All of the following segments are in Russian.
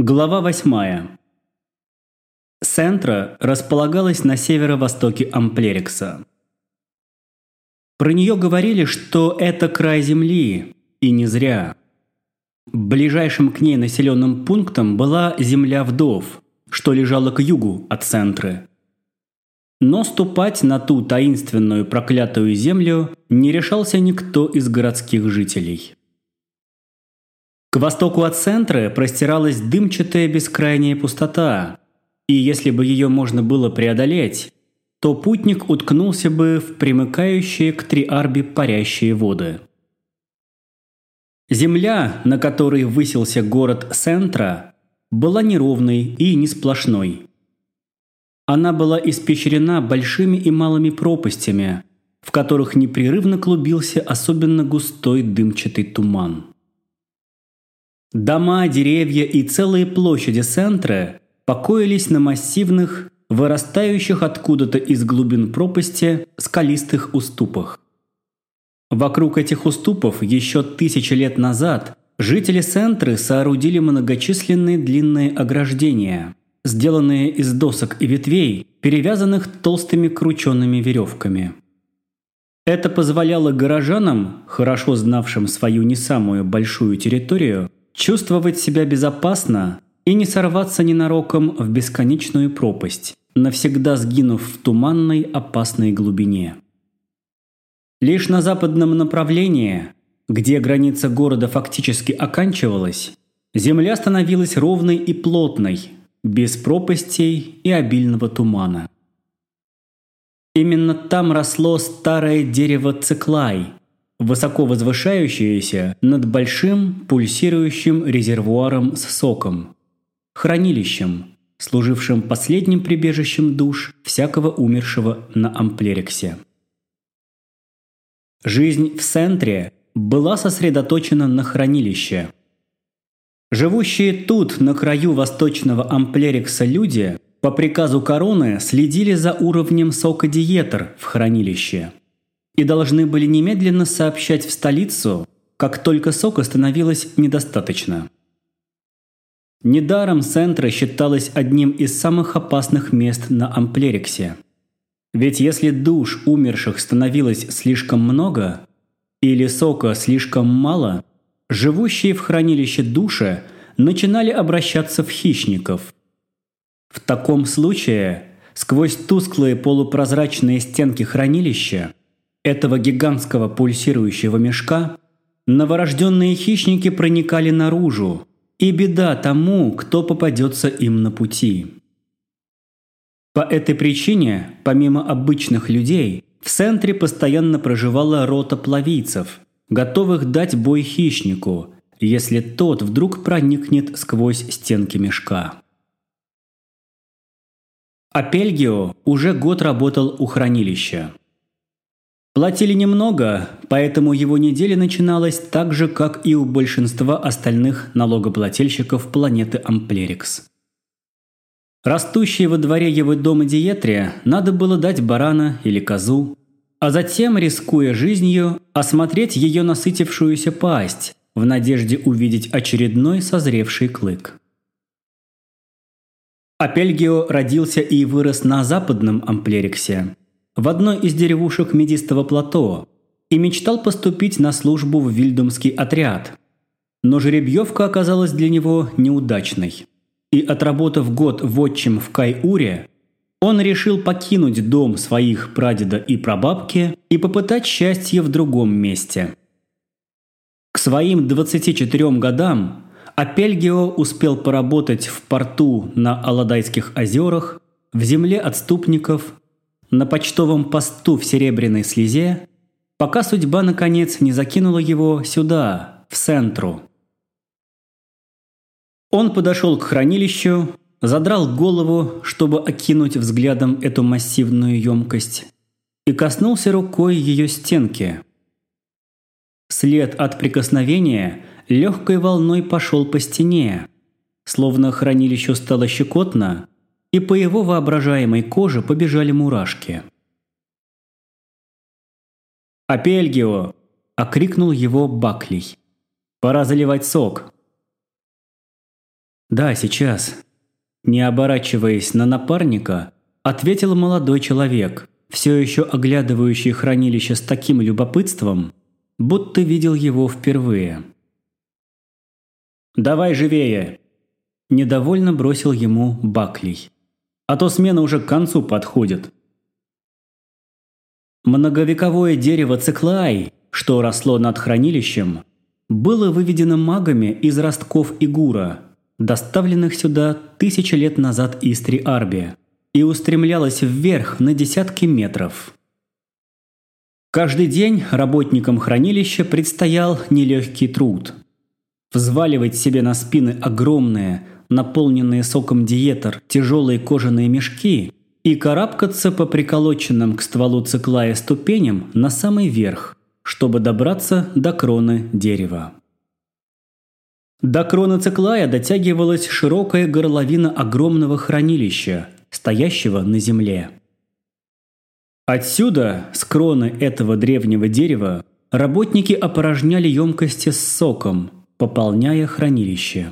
Глава 8. Сентра располагалась на северо-востоке Амплерикса. Про нее говорили, что это край земли, и не зря. Ближайшим к ней населенным пунктом была земля вдов, что лежала к югу от Центры. Но ступать на ту таинственную проклятую землю не решался никто из городских жителей. К востоку от центра простиралась дымчатая бескрайняя пустота, и если бы ее можно было преодолеть, то путник уткнулся бы в примыкающие к Триарбе парящие воды. Земля, на которой высился город Центра, была неровной и не сплошной. Она была испещрена большими и малыми пропастями, в которых непрерывно клубился особенно густой дымчатый туман. Дома, деревья и целые площади центра покоились на массивных, вырастающих откуда-то из глубин пропасти скалистых уступах. Вокруг этих уступов еще тысячи лет назад жители центры соорудили многочисленные длинные ограждения, сделанные из досок и ветвей, перевязанных толстыми крученными веревками. Это позволяло горожанам, хорошо знавшим свою не самую большую территорию, чувствовать себя безопасно и не сорваться ненароком в бесконечную пропасть, навсегда сгинув в туманной опасной глубине. Лишь на западном направлении, где граница города фактически оканчивалась, земля становилась ровной и плотной, без пропастей и обильного тумана. Именно там росло старое дерево циклай – высоко возвышающееся над большим пульсирующим резервуаром с соком, хранилищем, служившим последним прибежищем душ всякого умершего на Амплериксе. Жизнь в центре была сосредоточена на хранилище. Живущие тут, на краю восточного Амплерикса люди, по приказу короны следили за уровнем сока диетер в хранилище – и должны были немедленно сообщать в столицу, как только сока становилось недостаточно. Недаром Центра считалось одним из самых опасных мест на Амплериксе. Ведь если душ умерших становилось слишком много или сока слишком мало, живущие в хранилище души начинали обращаться в хищников. В таком случае сквозь тусклые полупрозрачные стенки хранилища этого гигантского пульсирующего мешка новорожденные хищники проникали наружу, и беда тому, кто попадется им на пути. По этой причине, помимо обычных людей, в центре постоянно проживала рота плавийцев, готовых дать бой хищнику, если тот вдруг проникнет сквозь стенки мешка. Апельгио уже год работал у хранилища. Платили немного, поэтому его неделя начиналась так же, как и у большинства остальных налогоплательщиков планеты Амплерикс. Растущей во дворе его дома диетре надо было дать барана или козу, а затем, рискуя жизнью, осмотреть ее насытившуюся пасть в надежде увидеть очередной созревший клык. Апельгио родился и вырос на западном Амплериксе – в одной из деревушек Медистого плато и мечтал поступить на службу в Вильдумский отряд. Но жеребьевка оказалась для него неудачной. И отработав год в отчим в Кайуре, он решил покинуть дом своих прадеда и прабабки и попытать счастье в другом месте. К своим 24 годам Апельгио успел поработать в порту на Аладайских озерах, в земле отступников на почтовом посту в Серебряной Слезе, пока судьба наконец не закинула его сюда, в центру. Он подошел к хранилищу, задрал голову, чтобы окинуть взглядом эту массивную емкость, и коснулся рукой ее стенки. След от прикосновения легкой волной пошел по стене, словно хранилищу стало щекотно, и по его воображаемой коже побежали мурашки. «Апельгио!» – окрикнул его Баклей. «Пора заливать сок!» «Да, сейчас». Не оборачиваясь на напарника, ответил молодой человек, все еще оглядывающий хранилище с таким любопытством, будто видел его впервые. «Давай живее!» Недовольно бросил ему Баклей. «А то смена уже к концу подходит». Многовековое дерево циклай, что росло над хранилищем, было выведено магами из ростков Игура, доставленных сюда тысячи лет назад из Триарби, и устремлялось вверх на десятки метров. Каждый день работникам хранилища предстоял нелегкий труд. Взваливать себе на спины огромные, наполненные соком диетер, тяжелые кожаные мешки и карабкаться по приколоченным к стволу циклая ступеням на самый верх, чтобы добраться до кроны дерева. До кроны циклая дотягивалась широкая горловина огромного хранилища, стоящего на земле. Отсюда, с кроны этого древнего дерева, работники опорожняли емкости с соком, пополняя хранилище.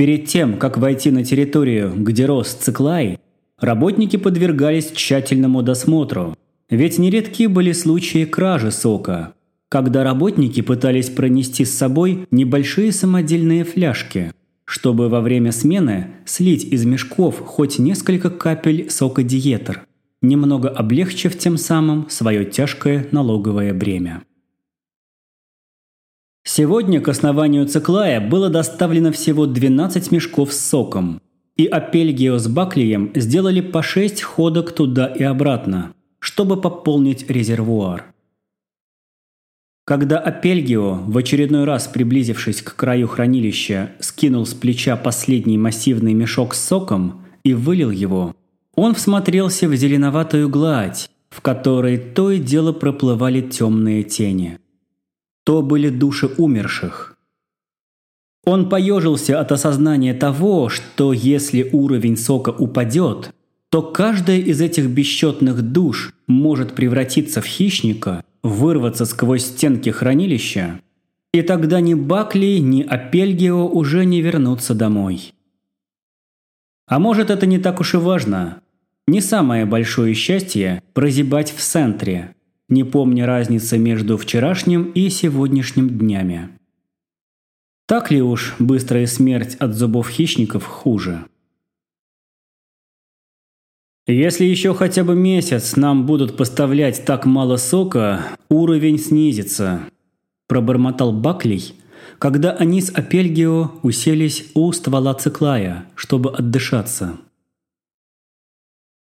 Перед тем, как войти на территорию, где рос циклай, работники подвергались тщательному досмотру, ведь нередки были случаи кражи сока, когда работники пытались пронести с собой небольшие самодельные фляжки, чтобы во время смены слить из мешков хоть несколько капель сока диетер – немного облегчив тем самым свое тяжкое налоговое бремя. Сегодня к основанию Циклая было доставлено всего 12 мешков с соком, и Апельгио с Баклием сделали по 6 ходок туда и обратно, чтобы пополнить резервуар. Когда Апельгио, в очередной раз приблизившись к краю хранилища, скинул с плеча последний массивный мешок с соком и вылил его, он всмотрелся в зеленоватую гладь, в которой то и дело проплывали темные тени. То были души умерших. Он поежился от осознания того, что если уровень сока упадет, то каждая из этих бесчетных душ может превратиться в хищника, вырваться сквозь стенки хранилища, и тогда ни Бакли, ни Апельгио уже не вернутся домой. А может, это не так уж и важно. Не самое большое счастье – прозябать в центре, не помня разницы между вчерашним и сегодняшним днями. Так ли уж быстрая смерть от зубов хищников хуже? Если еще хотя бы месяц нам будут поставлять так мало сока, уровень снизится, пробормотал Баклей, когда они с Апельгио уселись у ствола циклая, чтобы отдышаться.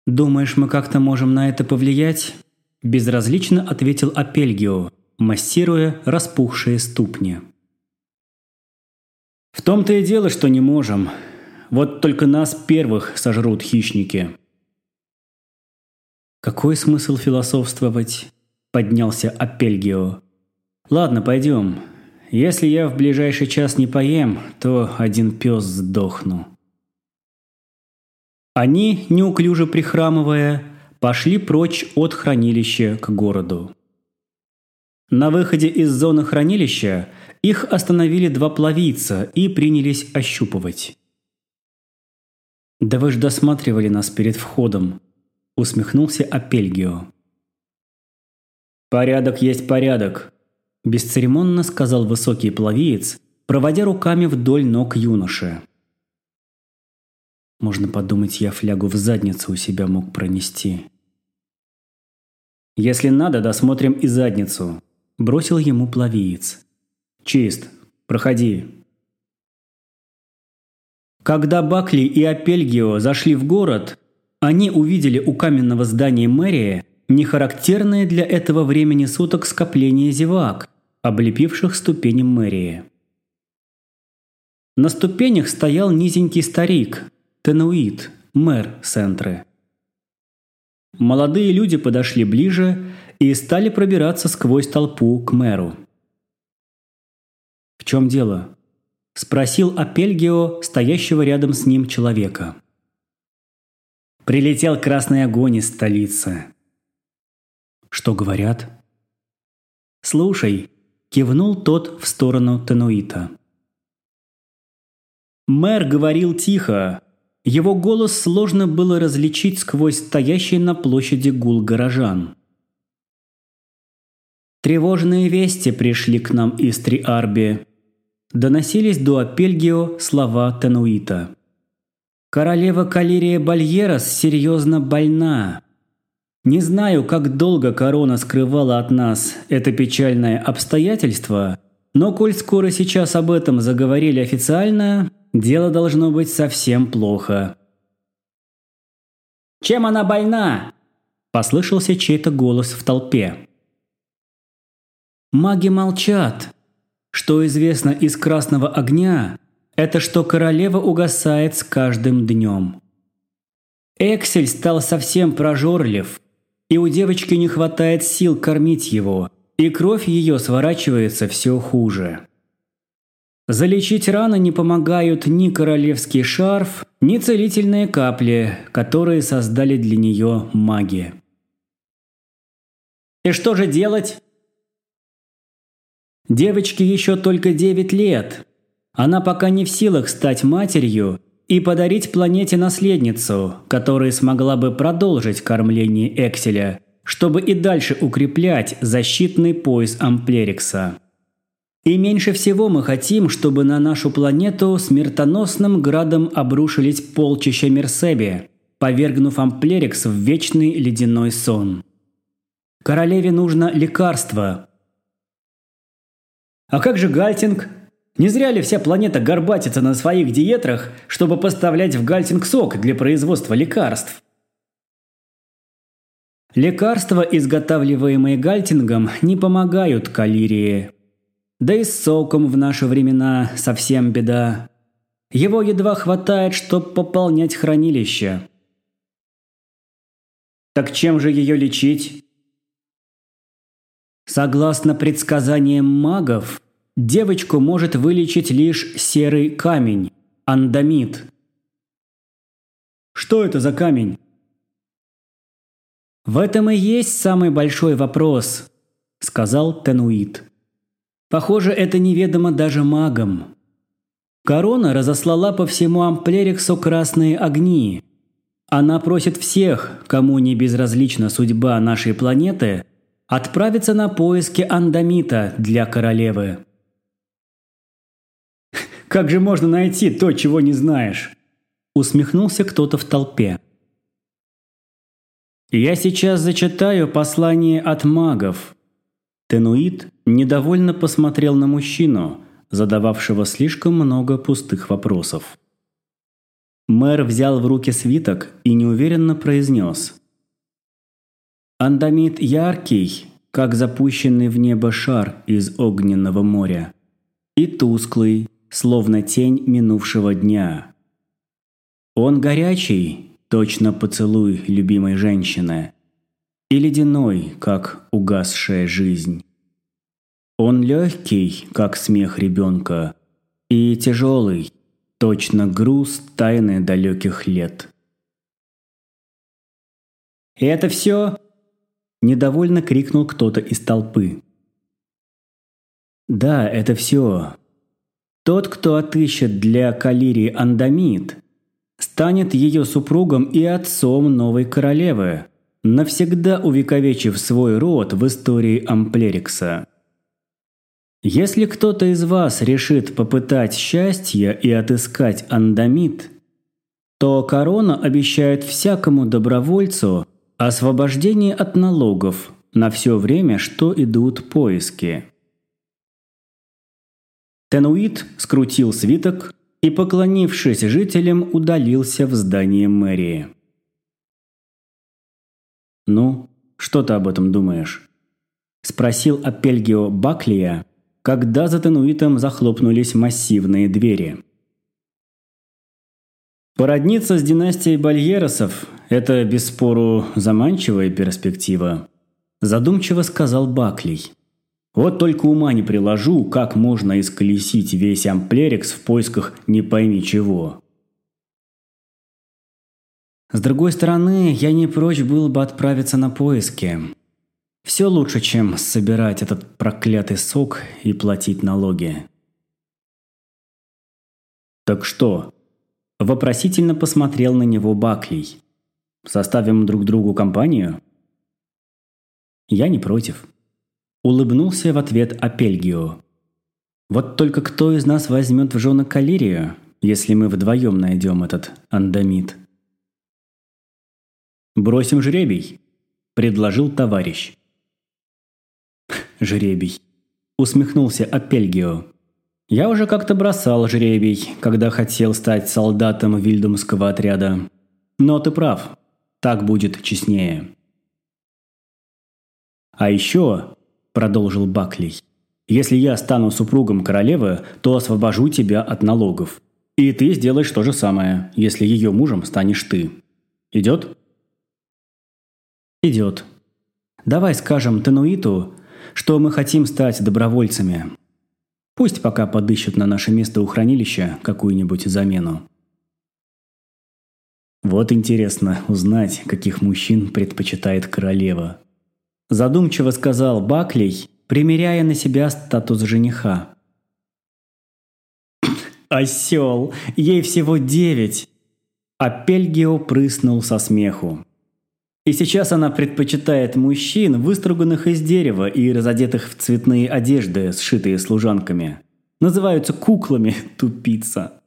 «Думаешь, мы как-то можем на это повлиять?» Безразлично ответил Апельгио, массируя распухшие ступни. «В том-то и дело, что не можем. Вот только нас первых сожрут хищники». «Какой смысл философствовать?» – поднялся Апельгио. «Ладно, пойдем. Если я в ближайший час не поем, то один пес сдохну. Они, неуклюже прихрамывая, пошли прочь от хранилища к городу. На выходе из зоны хранилища их остановили два плавийца и принялись ощупывать. «Да вы ж досматривали нас перед входом», – усмехнулся Апельгио. «Порядок есть порядок», Бесцеремонно сказал высокий плавиец, проводя руками вдоль ног юноши. Можно подумать, я флягу в задницу у себя мог пронести. «Если надо, досмотрим и задницу», – бросил ему плавиец. «Чист. Проходи». Когда Бакли и Апельгио зашли в город, они увидели у каменного здания мэрии нехарактерное для этого времени суток скопление зевак, облепивших ступени мэрии. На ступенях стоял низенький старик, Тенуит, мэр Сентры. Молодые люди подошли ближе и стали пробираться сквозь толпу к мэру. «В чем дело?» – спросил Апельгио, стоящего рядом с ним человека. «Прилетел красный огонь из столицы». «Что говорят?» «Слушай, Кивнул тот в сторону Тенуита. Мэр говорил тихо. Его голос сложно было различить сквозь стоящий на площади гул горожан. Тревожные вести пришли к нам из Триарби. Доносились до Апельгио слова Тенуита. Королева Калирия Бальерас серьезно больна. Не знаю, как долго корона скрывала от нас это печальное обстоятельство, но коль скоро сейчас об этом заговорили официально, дело должно быть совсем плохо. «Чем она больна?» – послышался чей-то голос в толпе. Маги молчат. Что известно из красного огня, это что королева угасает с каждым днем. Эксель стал совсем прожорлив, и у девочки не хватает сил кормить его, и кровь ее сворачивается все хуже. Залечить раны не помогают ни королевский шарф, ни целительные капли, которые создали для нее маги. И что же делать? Девочке еще только 9 лет. Она пока не в силах стать матерью и подарить планете наследницу, которая смогла бы продолжить кормление Экселя, чтобы и дальше укреплять защитный пояс Амплерикса. И меньше всего мы хотим, чтобы на нашу планету смертоносным градом обрушились полчища Мерсеби, повергнув Амплерикс в вечный ледяной сон. Королеве нужно лекарство. А как же Гальтинг? Не зря ли вся планета горбатится на своих диетрах, чтобы поставлять в Гальтинг сок для производства лекарств? Лекарства, изготавливаемые Гальтингом, не помогают калирии. Да и с соком в наши времена совсем беда. Его едва хватает, чтобы пополнять хранилище. Так чем же ее лечить? Согласно предсказаниям магов, девочку может вылечить лишь серый камень – андамит. Что это за камень? В этом и есть самый большой вопрос, сказал Тенуит. Похоже, это неведомо даже магам. Корона разослала по всему Амплериксу красные огни. Она просит всех, кому не безразлична судьба нашей планеты, отправиться на поиски андамита для королевы. «Как же можно найти то, чего не знаешь?» Усмехнулся кто-то в толпе. «Я сейчас зачитаю послание от магов». Тенуит недовольно посмотрел на мужчину, задававшего слишком много пустых вопросов. Мэр взял в руки свиток и неуверенно произнес. «Андамит яркий, как запущенный в небо шар из огненного моря, и тусклый, словно тень минувшего дня. Он горячий, точно поцелуй любимой женщины, и ледяной, как угасшая жизнь. Он легкий, как смех ребенка, и тяжелый, точно груз тайны далеких лет. «Это все?» – недовольно крикнул кто-то из толпы. «Да, это все. Тот, кто отыщет для Калирии андамит, станет ее супругом и отцом новой королевы, навсегда увековечив свой род в истории Амплерикса. Если кто-то из вас решит попытать счастье и отыскать андамит, то корона обещает всякому добровольцу освобождение от налогов на все время, что идут поиски. Тенуит скрутил свиток и, поклонившись жителям, удалился в здание мэрии. «Ну, что ты об этом думаешь?» – спросил Апельгио Баклия, когда за Тенуитом захлопнулись массивные двери. Породниться с династией Бальеросов – это, бесспору, заманчивая перспектива, задумчиво сказал Баклий. Вот только ума не приложу, как можно исколесить весь амплерикс в поисках не пойми чего. С другой стороны, я не прочь был бы отправиться на поиски. Все лучше, чем собирать этот проклятый сок и платить налоги. «Так что?» Вопросительно посмотрел на него Баклей. «Составим друг другу компанию?» «Я не против». Улыбнулся в ответ Апельгио. «Вот только кто из нас возьмет в жены Калирию, если мы вдвоем найдем этот андамит?» «Бросим жребий», – предложил товарищ. «Жребий», – усмехнулся Апельгио. «Я уже как-то бросал жребий, когда хотел стать солдатом вильдумского отряда. Но ты прав, так будет честнее». «А еще», – продолжил Баклей, – «если я стану супругом королевы, то освобожу тебя от налогов. И ты сделаешь то же самое, если ее мужем станешь ты. Идет?» «Идет. Давай скажем Тануиту, что мы хотим стать добровольцами. Пусть пока подыщут на наше место у хранилища какую-нибудь замену». Вот интересно узнать, каких мужчин предпочитает королева. Задумчиво сказал Баклей, примеряя на себя статус жениха. «Осел! Ей всего девять!» А Пельгио прыснул со смеху. И сейчас она предпочитает мужчин, выструганных из дерева и разодетых в цветные одежды, сшитые служанками. Называются куклами, тупица.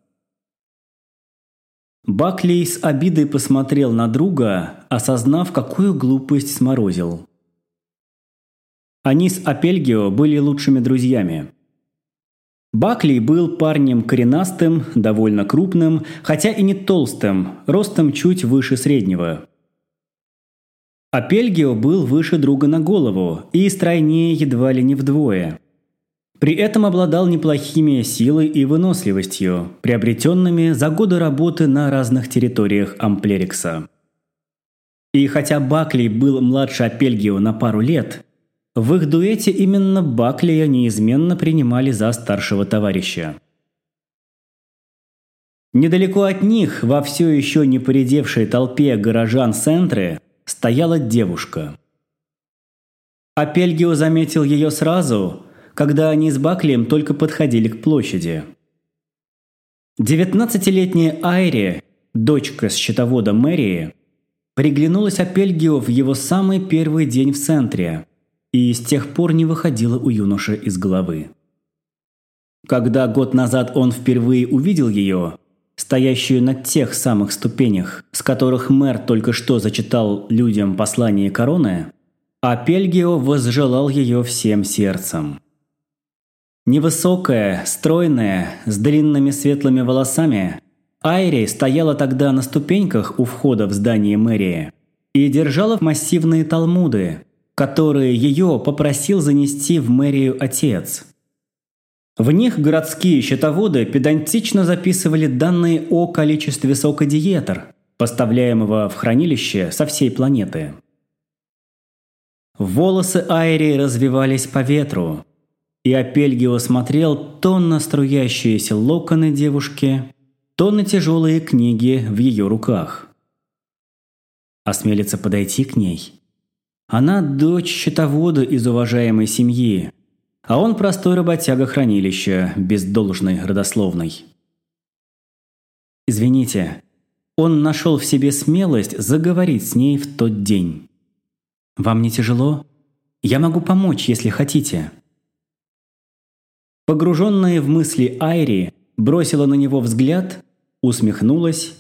Баклей с обидой посмотрел на друга, осознав, какую глупость сморозил. Они с Апельгио были лучшими друзьями. Бакли был парнем коренастым, довольно крупным, хотя и не толстым, ростом чуть выше среднего. Апельгио был выше друга на голову и стройнее едва ли не вдвое. При этом обладал неплохими силой и выносливостью, приобретенными за годы работы на разных территориях Амплерикса. И хотя Бакли был младше Апельгио на пару лет, в их дуэте именно Баклия неизменно принимали за старшего товарища. Недалеко от них, во все еще не поредевшей толпе горожан Сентры, стояла девушка. Апельгио заметил ее сразу, когда они с Баклием только подходили к площади. Девятнадцатилетняя Айри, дочка счетовода мэрии, приглянулась Апельгио в его самый первый день в центре – и с тех пор не выходила у юноши из головы. Когда год назад он впервые увидел ее, стоящую на тех самых ступенях, с которых мэр только что зачитал людям послание короны, а Пельгио возжелал ее всем сердцем. Невысокая, стройная, с длинными светлыми волосами, Айри стояла тогда на ступеньках у входа в здание мэрии и держала массивные талмуды, которые ее попросил занести в мэрию отец. В них городские счетоводы педантично записывали данные о количестве сока диетер, поставляемого в хранилище со всей планеты. Волосы Айри развивались по ветру, и Апельгио смотрел то на струящиеся локоны девушки, то на тяжелые книги в ее руках. Осмелится подойти к ней – она дочь счетовода из уважаемой семьи, а он простой работяга хранилища, без должной родословной. Извините, он нашел в себе смелость заговорить с ней в тот день. «Вам не тяжело? Я могу помочь, если хотите». Погруженная в мысли Айри бросила на него взгляд, усмехнулась,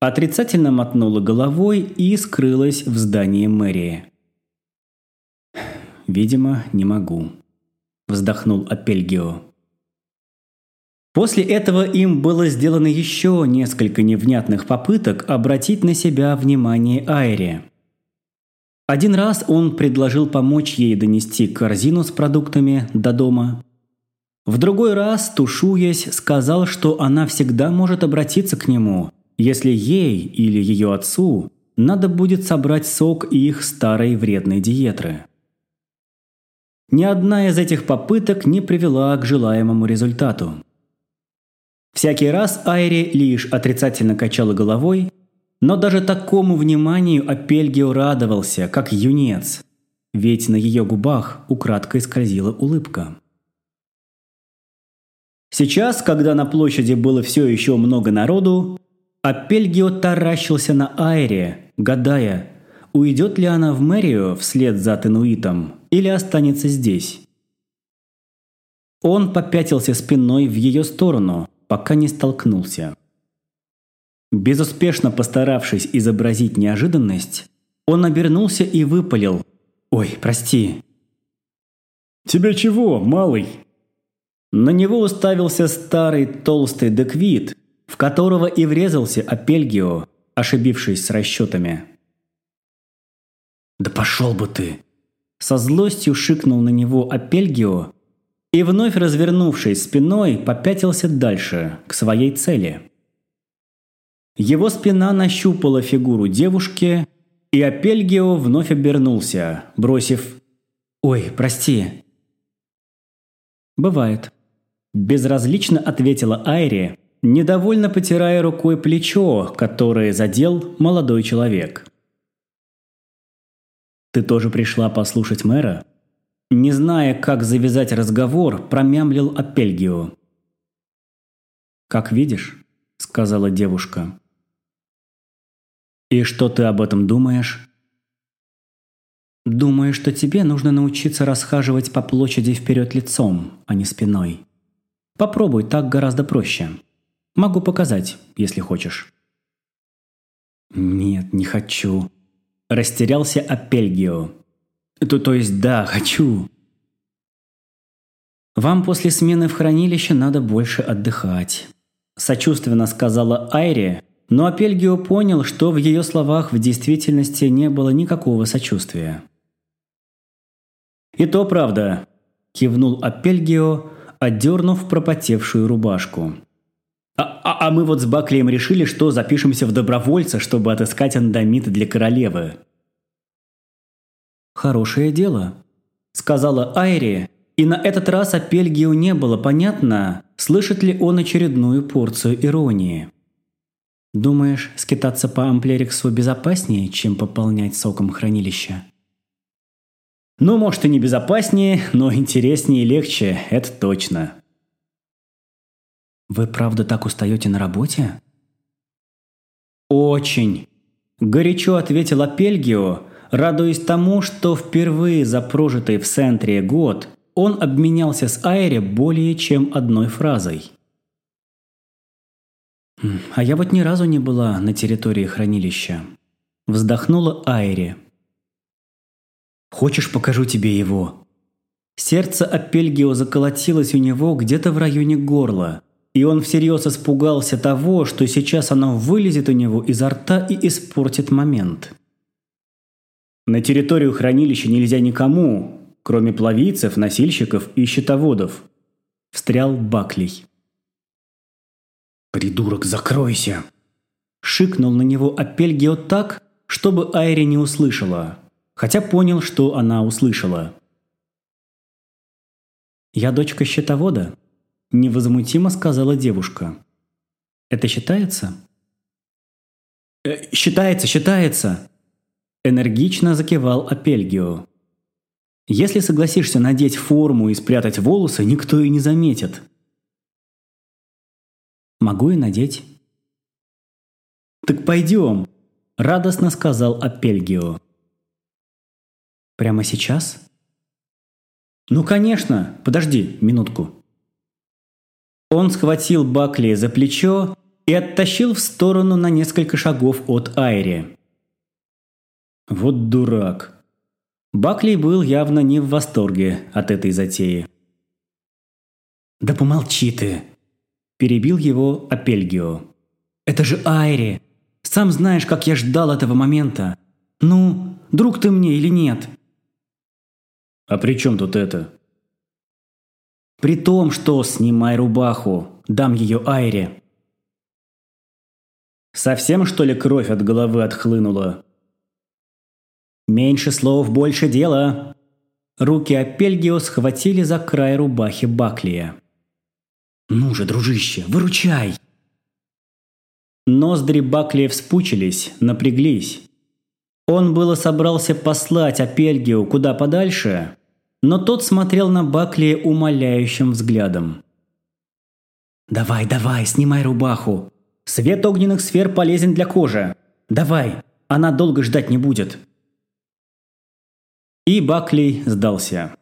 отрицательно мотнула головой и скрылась в здании мэрии. «Видимо, не могу», – вздохнул Апельгио. После этого им было сделано еще несколько невнятных попыток обратить на себя внимание Айри. Один раз он предложил помочь ей донести корзину с продуктами до дома. В другой раз, тушуясь, сказал, что она всегда может обратиться к нему, если ей или ее отцу надо будет собрать сок их старой вредной диетры. Ни одна из этих попыток не привела к желаемому результату. Всякий раз Айри лишь отрицательно качала головой, но даже такому вниманию Апельгио радовался, как юнец, ведь на ее губах украдкой скользила улыбка. Сейчас, когда на площади было все еще много народу, Апельгио таращился на Айре, гадая, уйдет ли она в мэрию вслед за Тенуитом или останется здесь. Он попятился спиной в ее сторону, пока не столкнулся. Безуспешно постаравшись изобразить неожиданность, он обернулся и выпалил «Ой, прости». «Тебе чего, малый?» На него уставился старый толстый деквит, в которого и врезался Апельгио, ошибившись с расчетами. «Да пошел бы ты!» Со злостью шикнул на него Апельгио и, вновь развернувшись спиной, попятился дальше, к своей цели. Его спина нащупала фигуру девушки, и Апельгио вновь обернулся, бросив «Ой, прости». «Бывает», Безразлично ответила Айри, недовольно потирая рукой плечо, которое задел молодой человек. «Ты тоже пришла послушать мэра?» Не зная, как завязать разговор, промямлил Апельгио. «Как видишь», — сказала девушка. «И что ты об этом думаешь?» «Думаю, что тебе нужно научиться расхаживать по площади вперед лицом, а не спиной», Попробуй, так гораздо проще. Могу показать, если хочешь». «Нет, не хочу». Растерялся Апельгио. То, то есть да, хочу. «Вам после смены в хранилище надо больше отдыхать», – сочувственно сказала Айри, но Апельгио понял, что в ее словах в действительности не было никакого сочувствия. «И то правда», – кивнул Апельгио, отдернув пропотевшую рубашку. А, а, а мы вот с Баклием решили, что запишемся в добровольца, чтобы отыскать андамит для королевы. «Хорошее дело», – сказала Айри, и на этот раз Апельгию не было понятно, слышит ли он очередную порцию иронии. «Думаешь, скитаться по Амплериксу безопаснее, чем пополнять соком хранилища?» Ну, может и не безопаснее, но интереснее и легче, это точно. Вы правда так устаете на работе? Очень. Горячо ответила Пельгио, радуясь тому, что впервые за прожитый в центре год он обменялся с Айре более чем одной фразой. «А я вот ни разу не была на территории хранилища», – вздохнула Айре. Хочешь, покажу тебе его?» Сердце Апельгио заколотилось у него где-то в районе горла, и он всерьез испугался того, что сейчас оно вылезет у него изо рта и испортит момент. На территорию хранилища нельзя никому, кроме плавийцев, носильщиков и щитоводов. Встрял Баклей. «Придурок, закройся!» Шикнул на него Апельгио так, чтобы Айри не услышала хотя понял, что она услышала. «Я дочка счетовода», – невозмутимо сказала девушка. «Это считается?» э, «Считается, считается!» Энергично закивал Апельгио. «Если согласишься надеть форму и спрятать волосы, никто и не заметит». «Могу и надеть». «Так пойдем», – радостно сказал Апельгио. Прямо сейчас? Ну, конечно. Подожди минутку. Он схватил Бакли за плечо и оттащил в сторону на несколько шагов от Айри. Вот дурак. Бакли был явно не в восторге от этой затеи. «Да помолчи ты!» – перебил его Апельгио. «Это же Айри! Сам знаешь, как я ждал этого момента. Ну, друг ты мне или нет?» А при чем тут это? При том, что снимай рубаху, дам ее Айре. Совсем что ли кровь от головы отхлынула? Меньше слов, больше дела. Руки Апельгио схватили за край рубахи Баклия. «Ну же, дружище, выручай!» Ноздри Баклия вспучились, напряглись. Он было собрался послать Апельгио куда подальше, но тот смотрел на Бакли умоляющим взглядом. «Давай, давай, снимай рубаху. Свет огненных сфер полезен для кожи. Давай, она долго ждать не будет». И Баклей сдался.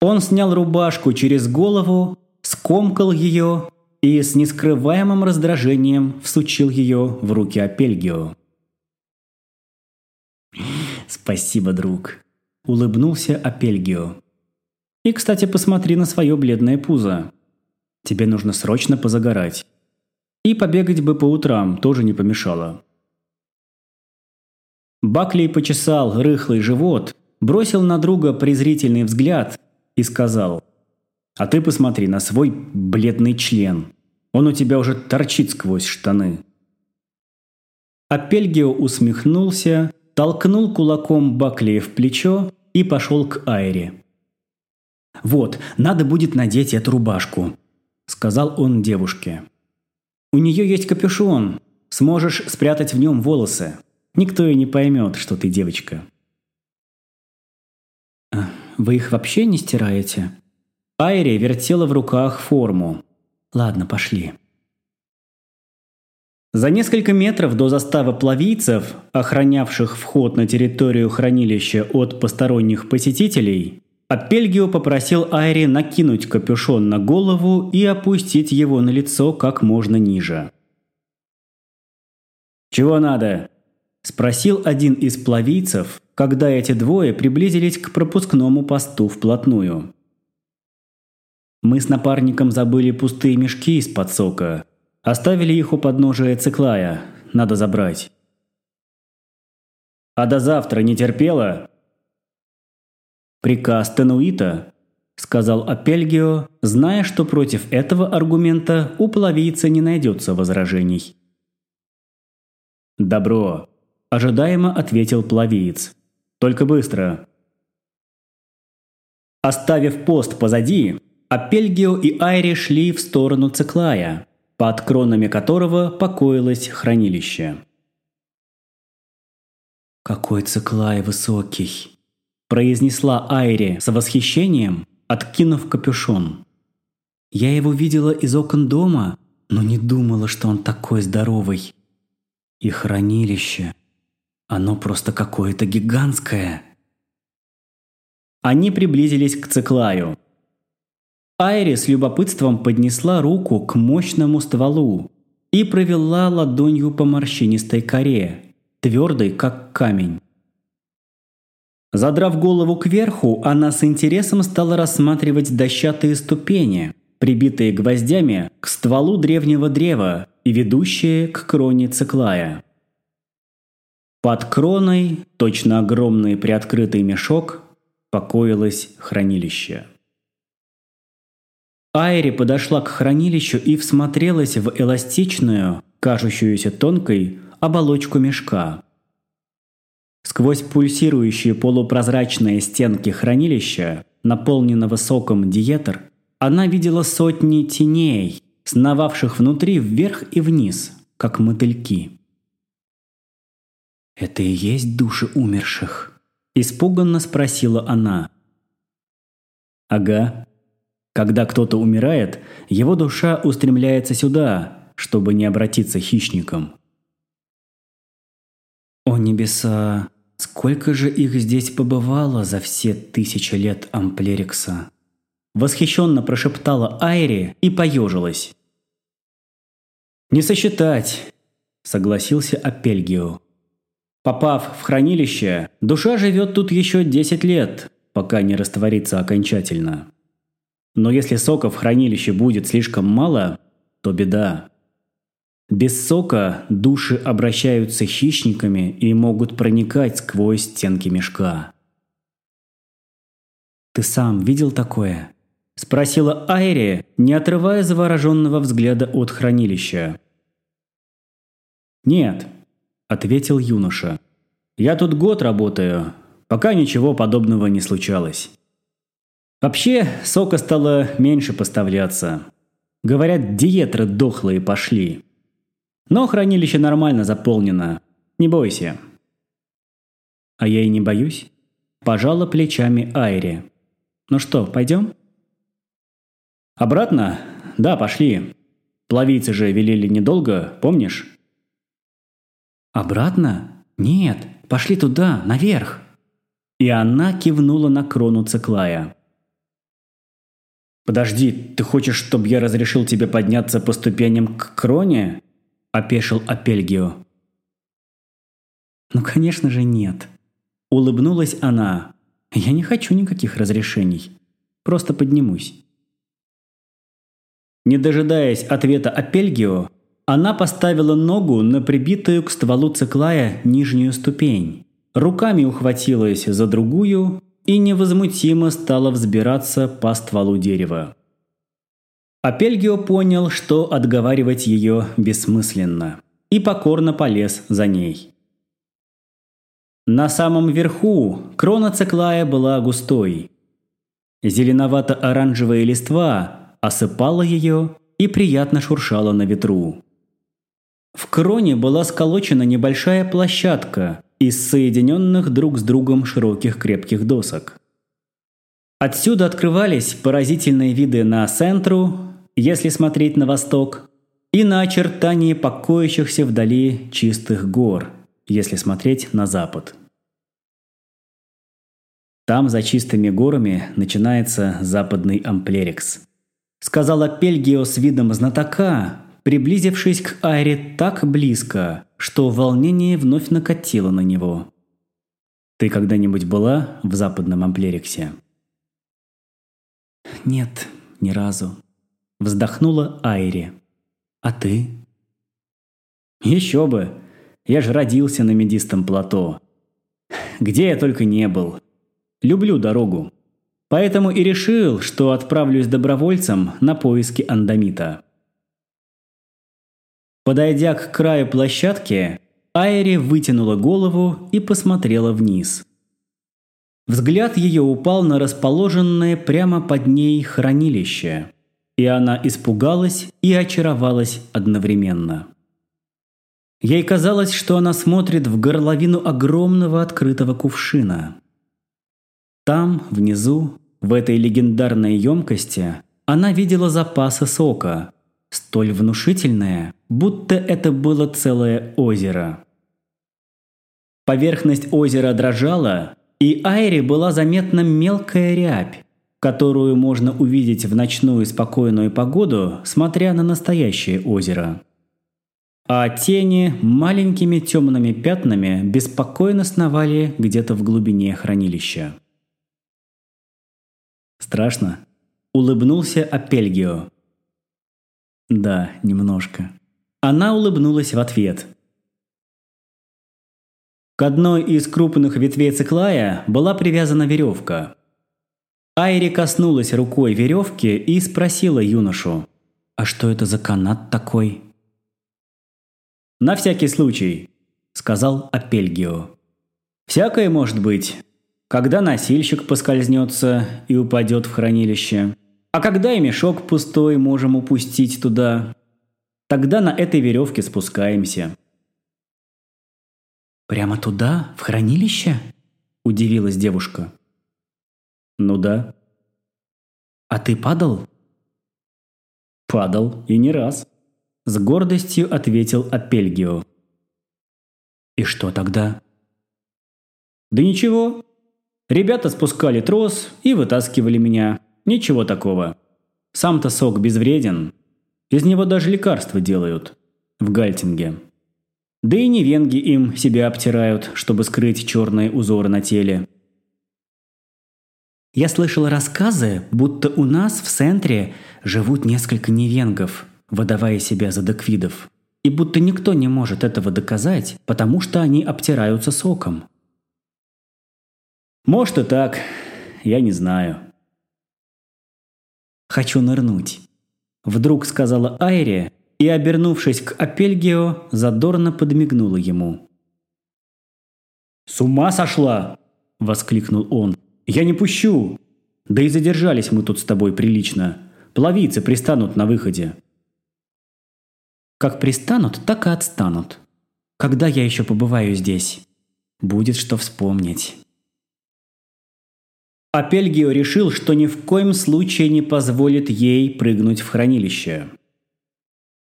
Он снял рубашку через голову, скомкал ее и с нескрываемым раздражением всучил ее в руки Апельгио. «Спасибо, друг», – улыбнулся Апельгио. «И, кстати, посмотри на свое бледное пузо. Тебе нужно срочно позагорать. И побегать бы по утрам тоже не помешало». Баклей почесал рыхлый живот, бросил на друга презрительный взгляд и сказал «А ты посмотри на свой бледный член. Он у тебя уже торчит сквозь штаны». Апельгио усмехнулся, толкнул кулаком Баклея в плечо и пошел к Айре. «Вот, надо будет надеть эту рубашку», – сказал он девушке. «У нее есть капюшон. Сможешь спрятать в нем волосы. Никто и не поймет, что ты девочка». «А, «Вы их вообще не стираете?» Айри вертела в руках форму. «Ладно, пошли». За несколько метров до заставы плавийцев, охранявших вход на территорию хранилища от посторонних посетителей, Апельгио попросил Айри накинуть капюшон на голову и опустить его на лицо как можно ниже. «Чего надо?» – спросил один из плавийцев, когда эти двое приблизились к пропускному посту вплотную. «Мы с напарником забыли пустые мешки из-под сока», Оставили их у подножия Циклая. Надо забрать. А до завтра не терпела? Приказ Тенуита, сказал Апельгио, зная, что против этого аргумента у плавийца не найдется возражений. «Добро», – ожидаемо ответил плавиец. «Только быстро». Оставив пост позади, Апельгио и Айри шли в сторону Циклая, под кронами которого покоилось хранилище. «Какой циклай высокий!» – произнесла Айри с восхищением, откинув капюшон. «Я его видела из окон дома, но не думала, что он такой здоровый. И хранилище, оно просто какое-то гигантское!» Они приблизились к циклаю – Айри с любопытством поднесла руку к мощному стволу и провела ладонью по морщинистой коре, твердой как камень. Задрав голову кверху, она с интересом стала рассматривать дощатые ступени, прибитые гвоздями к стволу древнего древа и ведущие к кроне циклая. Под кроной, точно огромный приоткрытый мешок, покоилось хранилище. Айри подошла к хранилищу и всмотрелась в эластичную, кажущуюся тонкой, оболочку мешка. Сквозь пульсирующие полупрозрачные стенки хранилища, наполненного соком диетер, она видела сотни теней, сновавших внутри вверх и вниз, как мотыльки. «Это и есть души умерших?» – испуганно спросила она. «Ага», когда кто-то умирает, его душа устремляется сюда, чтобы не обратиться хищником. О небеса! Сколько же их здесь побывало за все тысячи лет Амплерикса? Восхищенно прошептала Айри и поежилась. «Не сосчитать», – согласился Апельгио. «Попав в хранилище, душа живет тут еще 10 лет, пока не растворится окончательно». Но если сока в хранилище будет слишком мало, то беда. Без сока души обращаются хищниками и могут проникать сквозь стенки мешка. «Ты сам видел такое?» – спросила Айри, не отрывая завороженного взгляда от хранилища. «Нет», – ответил юноша. «Я тут год работаю, пока ничего подобного не случалось». Вообще, сока стало меньше поставляться. Говорят, диетры дохлые пошли. Но хранилище нормально заполнено. Не бойся. А я и не боюсь. Пожала плечами Айри. Ну что, пойдем? Обратно? Да, пошли. Плавицы же велели недолго, помнишь?» «Обратно? Нет, пошли туда, наверх!» И она кивнула на крону Циклая. «Подожди, ты хочешь, чтобы я разрешил тебе подняться по ступеням к кроне?» – опешил Апельгио. «Ну, конечно же, нет». Улыбнулась она. «Я не хочу никаких разрешений. Просто поднимусь». Не дожидаясь ответа Апельгио, она поставила ногу на прибитую к стволу циклая нижнюю ступень, руками ухватилась за другую и невозмутимо стала взбираться по стволу дерева. Апельгио понял, что отговаривать ее бессмысленно, и покорно полез за ней. На самом верху крона циклая была густой. Зеленовато-оранжевая листва осыпала ее и приятно шуршала на ветру. В кроне была сколочена небольшая площадка из соединенных друг с другом широких крепких досок. Отсюда открывались поразительные виды на Центру, если смотреть на восток, и на очертания покоящихся вдали чистых гор, если смотреть на запад. Там, за чистыми горами, начинается западный Амплерикс. Сказала Пельгио с видом знатока, приблизившись к Айре так близко, что волнение вновь накатило на него. «Ты когда-нибудь была в западном Амплериксе?» «Нет, ни разу», – вздохнула Айри. «А ты?» «Еще бы! Я же родился на медистом плато. Где я только не был. Люблю дорогу. Поэтому и решил, что отправлюсь добровольцем на поиски андамита. Подойдя к краю площадки, Айри вытянула голову и посмотрела вниз. Взгляд ее упал на расположенное прямо под ней хранилище, и она испугалась и очаровалась одновременно. Ей казалось, что она смотрит в горловину огромного открытого кувшина – там, внизу, в этой легендарной емкости, она видела запасы сока, столь внушительные, будто это было целое озеро. Поверхность озера дрожала, и Айре была заметна мелкая рябь, которую можно увидеть в ночную спокойную погоду, смотря на настоящее озеро. А тени маленькими темными пятнами беспокойно сновали где-то в глубине хранилища. Страшно? Улыбнулся Апельгио. Да, немножко. Она улыбнулась в ответ. К одной из крупных ветвей циклая была привязана веревка. Айри коснулась рукой веревки и спросила юношу, «А что это за канат такой?» «На всякий случай», – сказал Апельгио. «Всякое может быть когда носильщик поскользнется и упадет в хранилище, а когда и мешок пустой можем упустить туда. Тогда на этой веревке спускаемся. «Прямо туда, в хранилище?» – удивилась девушка. «Ну да». «А ты падал?» «Падал, и не раз», – с гордостью ответил Апельгио. «И что тогда?» «Да ничего, Ребята спускали трос и вытаскивали меня. Ничего такого. Сам-то сок безвреден. Из него даже лекарства делают. В Гальтинге. Да и не венги им себя обтирают, чтобы скрыть черные узоры на теле. Я слышала рассказы, будто у нас в центре живут несколько невенгов, выдавая себя за доквидов. И будто никто не может этого доказать, потому что они обтираются соком. Может и так, я не знаю. «Хочу нырнуть», – вдруг сказала Айре и, обернувшись к Апельгио, задорно подмигнула ему. «С ума сошла!» – воскликнул он. «Я не пущу! Да и задержались мы тут с тобой прилично. Плавицы пристанут на выходе». «Как пристанут, так и отстанут. Когда я еще побываю здесь? Будет что вспомнить». Апельгио решил, что ни в коем случае не позволит ей прыгнуть в хранилище.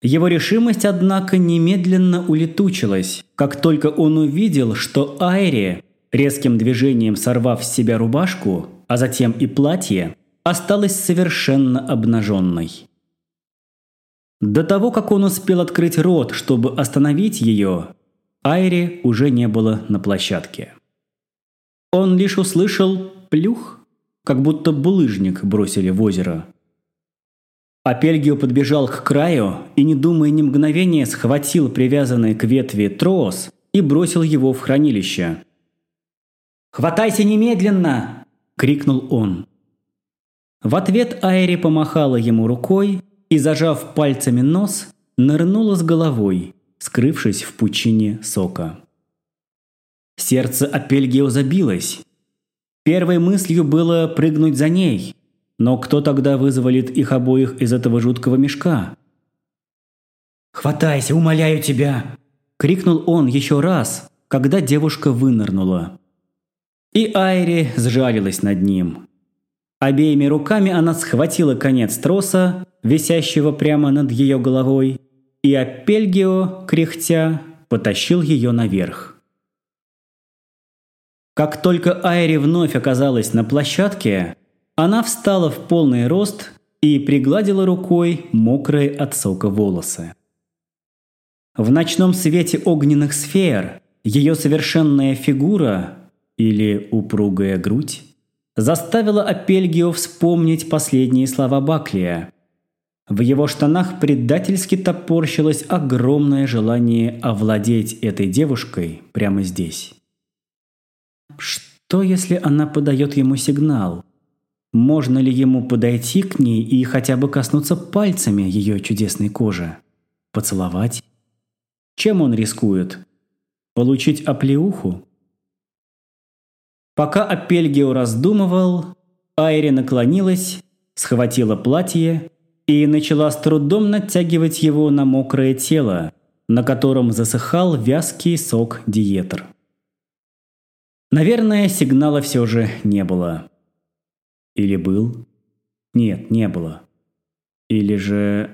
Его решимость, однако, немедленно улетучилась, как только он увидел, что Айри, резким движением сорвав с себя рубашку, а затем и платье, осталась совершенно обнаженной. До того, как он успел открыть рот, чтобы остановить ее, Айри уже не было на площадке. Он лишь услышал плюх, как будто булыжник бросили в озеро. Апельгио подбежал к краю и, не думая ни мгновения, схватил привязанный к ветви трос и бросил его в хранилище. «Хватайся немедленно!» – крикнул он. В ответ Айри помахала ему рукой и, зажав пальцами нос, нырнула с головой, скрывшись в пучине сока. Сердце Апельгио забилось. Первой мыслью было прыгнуть за ней, но кто тогда вызволит их обоих из этого жуткого мешка? «Хватайся, умоляю тебя!» – крикнул он еще раз, когда девушка вынырнула. И Айри сжалилась над ним. Обеими руками она схватила конец троса, висящего прямо над ее головой, и Апельгио, кряхтя, потащил ее наверх. Как только Айри вновь оказалась на площадке, она встала в полный рост и пригладила рукой мокрые от сока волосы. В ночном свете огненных сфер ее совершенная фигура или упругая грудь заставила Апельгио вспомнить последние слова Баклия. В его штанах предательски топорщилось огромное желание овладеть этой девушкой прямо здесь. Что, если она подает ему сигнал? Можно ли ему подойти к ней и хотя бы коснуться пальцами ее чудесной кожи? Поцеловать? Чем он рискует? Получить оплеуху? Пока Апельгио раздумывал, Айри наклонилась, схватила платье и начала с трудом натягивать его на мокрое тело, на котором засыхал вязкий сок диетр. Наверное, сигнала все же не было. Или был? Нет, не было. Или же...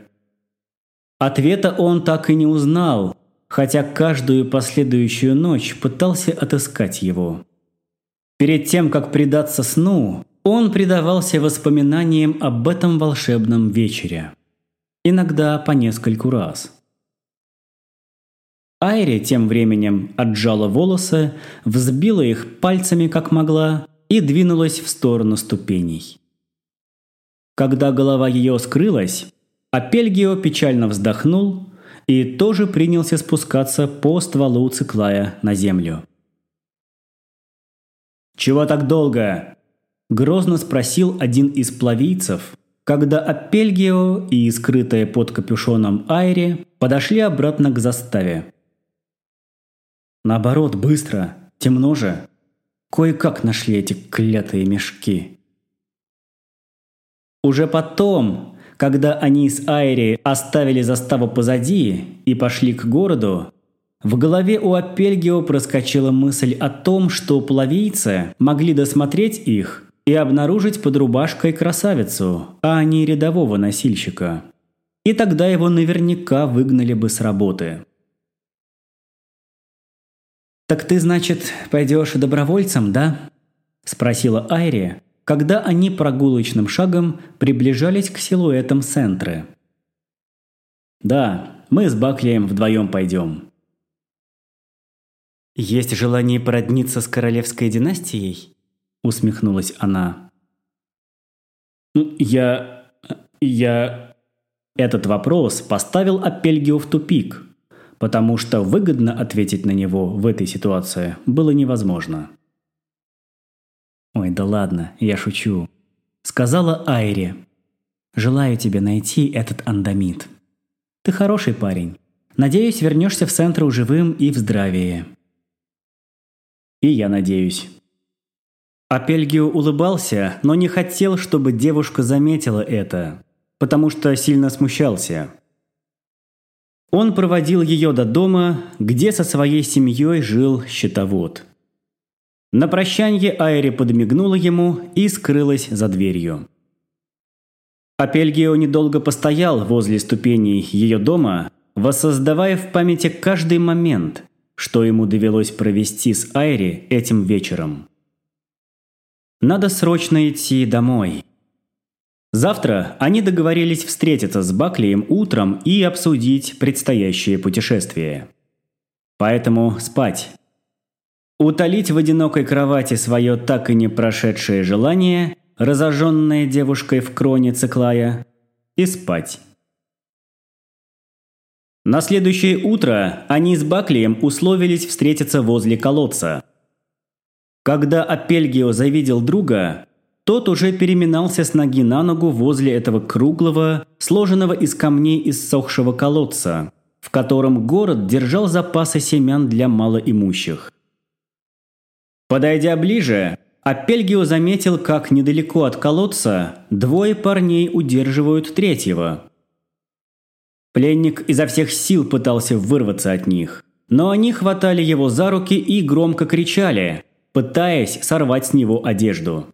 Ответа он так и не узнал, хотя каждую последующую ночь пытался отыскать его. Перед тем, как предаться сну, он предавался воспоминаниям об этом волшебном вечере. Иногда по нескольку раз. Айри тем временем отжала волосы, взбила их пальцами как могла и двинулась в сторону ступеней. Когда голова ее скрылась, Апельгио печально вздохнул и тоже принялся спускаться по стволу циклая на землю. «Чего так долго?» – грозно спросил один из плавийцев, когда Апельгио и скрытая под капюшоном Айри подошли обратно к заставе. Наоборот, быстро. Темно же. Кое-как нашли эти клятые мешки. Уже потом, когда они с Айри оставили заставу позади и пошли к городу, в голове у Апельгио проскочила мысль о том, что плавийцы могли досмотреть их и обнаружить под рубашкой красавицу, а не рядового носильщика. И тогда его наверняка выгнали бы с работы. «Так ты, значит, пойдешь добровольцем, да?» – спросила Айри, когда они прогулочным шагом приближались к силуэтам Сентры. «Да, мы с Баклием вдвоем пойдем». «Есть желание породниться с королевской династией?» – усмехнулась она. «Ну, я... я...» Этот вопрос поставил Апельгио в тупик – потому что выгодно ответить на него в этой ситуации было невозможно. «Ой, да ладно, я шучу», – сказала Айри. «Желаю тебе найти этот андамит. Ты хороший парень. Надеюсь, вернешься в центр живым и в здравии». «И я надеюсь». Апельгио улыбался, но не хотел, чтобы девушка заметила это, потому что сильно смущался – он проводил ее до дома, где со своей семьей жил счетовод. На прощанье Айри подмигнула ему и скрылась за дверью. Апельгио недолго постоял возле ступеней ее дома, воссоздавая в памяти каждый момент, что ему довелось провести с Айри этим вечером. Надо срочно идти домой. Завтра они договорились встретиться с Баклием утром и обсудить предстоящее путешествие. Поэтому спать. Утолить в одинокой кровати свое так и не прошедшее желание, разожженное девушкой в кроне циклая, и спать. На следующее утро они с Баклием условились встретиться возле колодца. Когда Апельгио завидел друга, тот уже переминался с ноги на ногу возле этого круглого, сложенного из камней иссохшего колодца, в котором город держал запасы семян для малоимущих. Подойдя ближе, Апельгио заметил, как недалеко от колодца двое парней удерживают третьего. Пленник изо всех сил пытался вырваться от них, но они хватали его за руки и громко кричали, пытаясь сорвать с него одежду.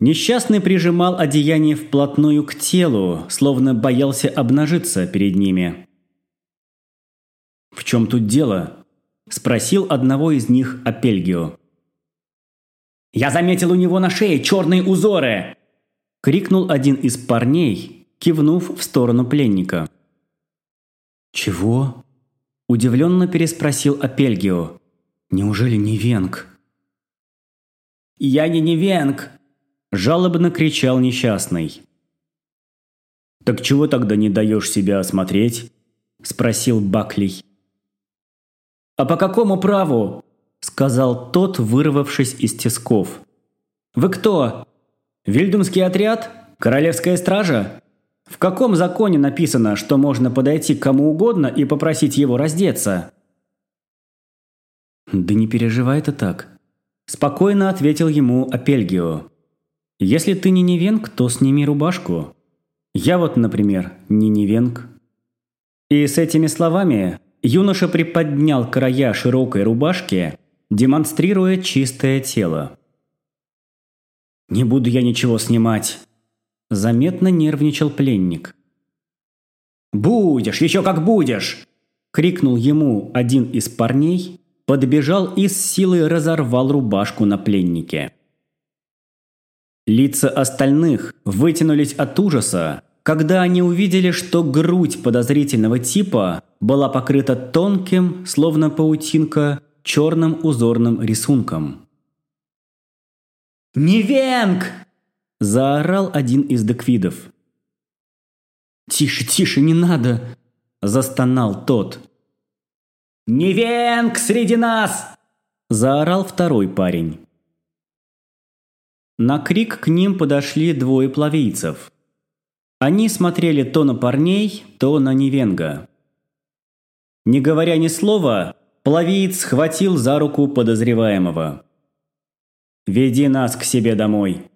Несчастный прижимал одеяние вплотную к телу, словно боялся обнажиться перед ними. «В чем тут дело?» – спросил одного из них Апельгио. «Я заметил у него на шее черные узоры!» – крикнул один из парней, кивнув в сторону пленника. «Чего?» – удивленно переспросил Апельгио. «Неужели не Венг?» «Я не Невенг!» Жалобно кричал несчастный. «Так чего тогда не даешь себя осмотреть?» – спросил Баклей. «А по какому праву?» – сказал тот, вырвавшись из тисков. «Вы кто? Вильдумский отряд? Королевская стража? В каком законе написано, что можно подойти к кому угодно и попросить его раздеться?» «Да не переживай это так», – спокойно ответил ему Апельгио. Если ты не невенг, то сними рубашку. Я вот, например, не невенг. И с этими словами юноша приподнял края широкой рубашки, демонстрируя чистое тело. «Не буду я ничего снимать», – заметно нервничал пленник. «Будешь, еще как будешь!» – крикнул ему один из парней, подбежал и с силой разорвал рубашку на пленнике. Лица остальных вытянулись от ужаса, когда они увидели, что грудь подозрительного типа была покрыта тонким, словно паутинка, черным узорным рисунком. «Невенг!» – заорал один из деквидов. «Тише, тише, не надо!» – застонал тот. «Невенг среди нас!» – заорал второй парень. На крик к ним подошли двое плавийцев. Они смотрели то на парней, то на Невенга. Не говоря ни слова, плавиец схватил за руку подозреваемого. «Веди нас к себе домой».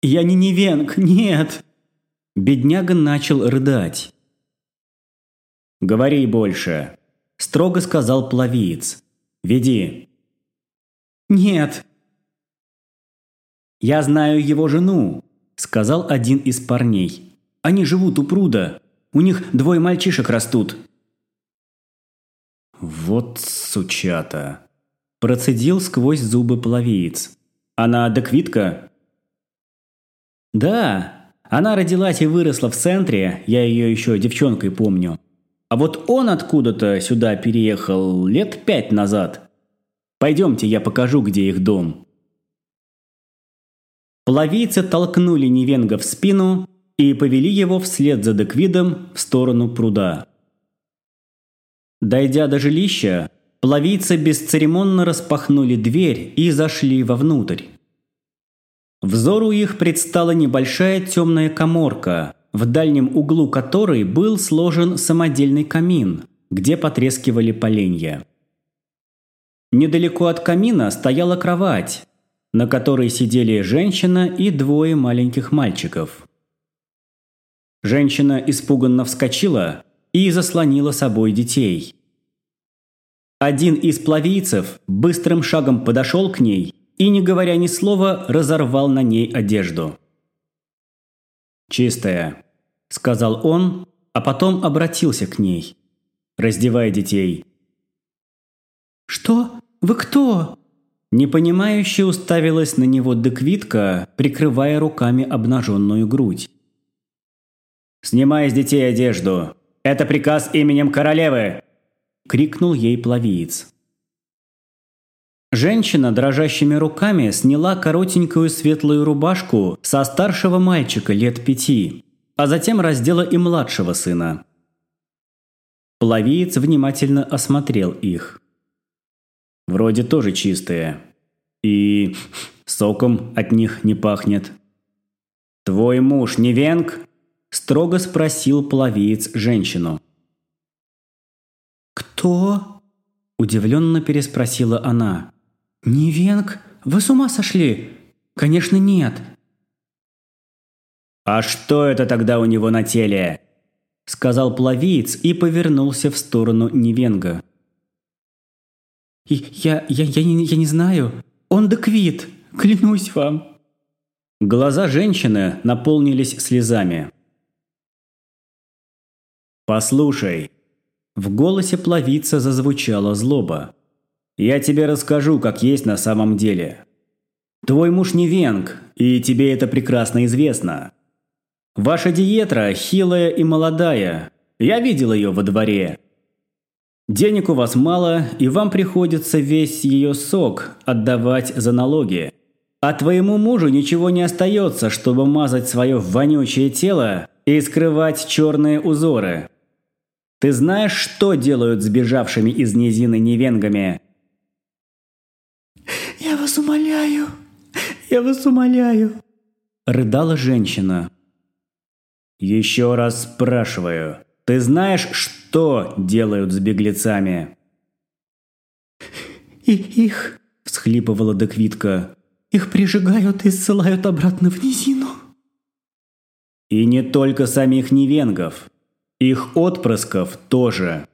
«Я не Невенг, нет!» Бедняга начал рыдать. «Говори больше», – строго сказал плавиец. «Веди». «Нет», «Я знаю его жену», – сказал один из парней. «Они живут у пруда. У них двое мальчишек растут». «Вот сучата», – процедил сквозь зубы плавеец. «Она доквитка?» «Да, она родилась и выросла в центре, я ее еще девчонкой помню. А вот он откуда-то сюда переехал лет пять назад. Пойдемте, я покажу, где их дом». Плавийцы толкнули Невенга в спину и повели его вслед за Деквидом в сторону пруда. Дойдя до жилища, плавийцы бесцеремонно распахнули дверь и зашли вовнутрь. Взору их предстала небольшая темная коморка, в дальнем углу которой был сложен самодельный камин, где потрескивали поленья. Недалеко от камина стояла кровать, на которой сидели женщина и двое маленьких мальчиков. Женщина испуганно вскочила и заслонила собой детей. Один из плавийцев быстрым шагом подошел к ней и, не говоря ни слова, разорвал на ней одежду. «Чистая», – сказал он, а потом обратился к ней. «Раздевай детей». «Что? Вы кто?» Непонимающе уставилась на него Деквитка, прикрывая руками обнаженную грудь. «Снимай с детей одежду! Это приказ именем королевы!» – крикнул ей плавиец. Женщина дрожащими руками сняла коротенькую светлую рубашку со старшего мальчика лет пяти, а затем раздела и младшего сына. Плавиец внимательно осмотрел их. Вроде тоже чистые. И соком от них не пахнет. «Твой муж не венг?» – строго спросил плавиец женщину. «Кто?» – удивленно переспросила она. «Не венг? Вы с ума сошли? Конечно, нет!» «А что это тогда у него на теле?» – сказал плавиец и повернулся в сторону Невенга. «Я, я, я, не, я не знаю. Он деквит, клянусь вам». Глаза женщины наполнились слезами. «Послушай». В голосе плавица зазвучала злоба. «Я тебе расскажу, как есть на самом деле. Твой муж не венг, и тебе это прекрасно известно. Ваша диетра хилая и молодая. Я видел ее во дворе. Денег у вас мало, и вам приходится весь ее сок отдавать за налоги. А твоему мужу ничего не остается, чтобы мазать свое вонючее тело и скрывать черные узоры. Ты знаешь, что делают сбежавшими из низины невенгами? «Я вас умоляю, я вас умоляю», – рыдала женщина. «Еще раз спрашиваю, ты знаешь, что делают с беглецами?» «И их», – всхлипывала Деквитка, – «их прижигают и ссылают обратно в низину». «И не только самих невенгов. Их отпрысков тоже».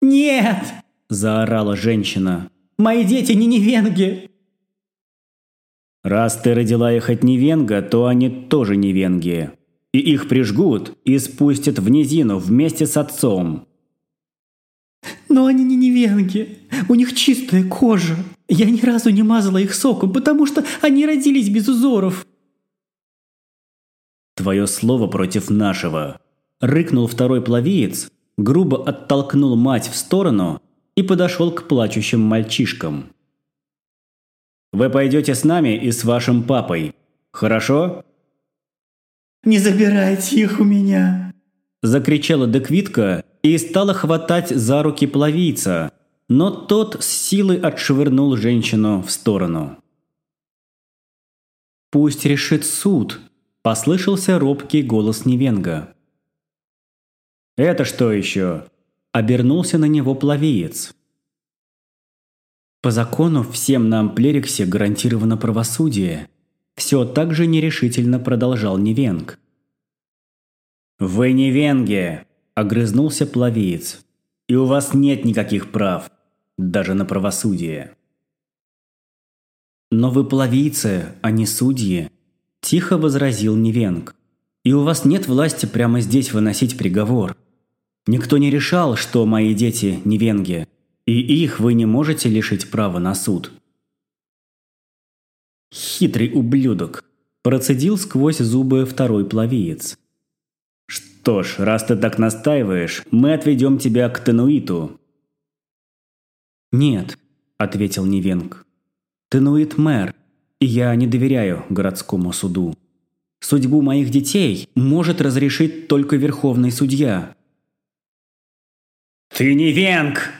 «Нет!» – заорала женщина. «Мои дети не невенги!» «Раз ты родила их от невенга, то они тоже невенги и их прижгут и спустят в низину вместе с отцом. Но они не невенги. У них чистая кожа. Я ни разу не мазала их соком, потому что они родились без узоров. Твое слово против нашего. Рыкнул второй плавиец, грубо оттолкнул мать в сторону и подошел к плачущим мальчишкам. Вы пойдете с нами и с вашим папой. Хорошо? Не забирайте их у меня!» Закричала Деквитка и стала хватать за руки плавийца, но тот с силой отшвырнул женщину в сторону. «Пусть решит суд», – послышался робкий голос Невенга. «Это что еще?» – обернулся на него плавиец. «По закону всем нам Плериксе гарантировано правосудие», все так же нерешительно продолжал Невенг. «Вы не венги!» – огрызнулся плавиец. «И у вас нет никаких прав, даже на правосудие». «Но вы плавийцы, а не судьи», – тихо возразил Невенг. «И у вас нет власти прямо здесь выносить приговор. Никто не решал, что мои дети не венги, и их вы не можете лишить права на суд». «Хитрый ублюдок!» – процедил сквозь зубы второй плавиец. «Что ж, раз ты так настаиваешь, мы отведем тебя к Тенуиту». «Нет», – ответил Невенг. «Тенуит мэр, и я не доверяю городскому суду. Судьбу моих детей может разрешить только верховный судья». «Ты не венг!»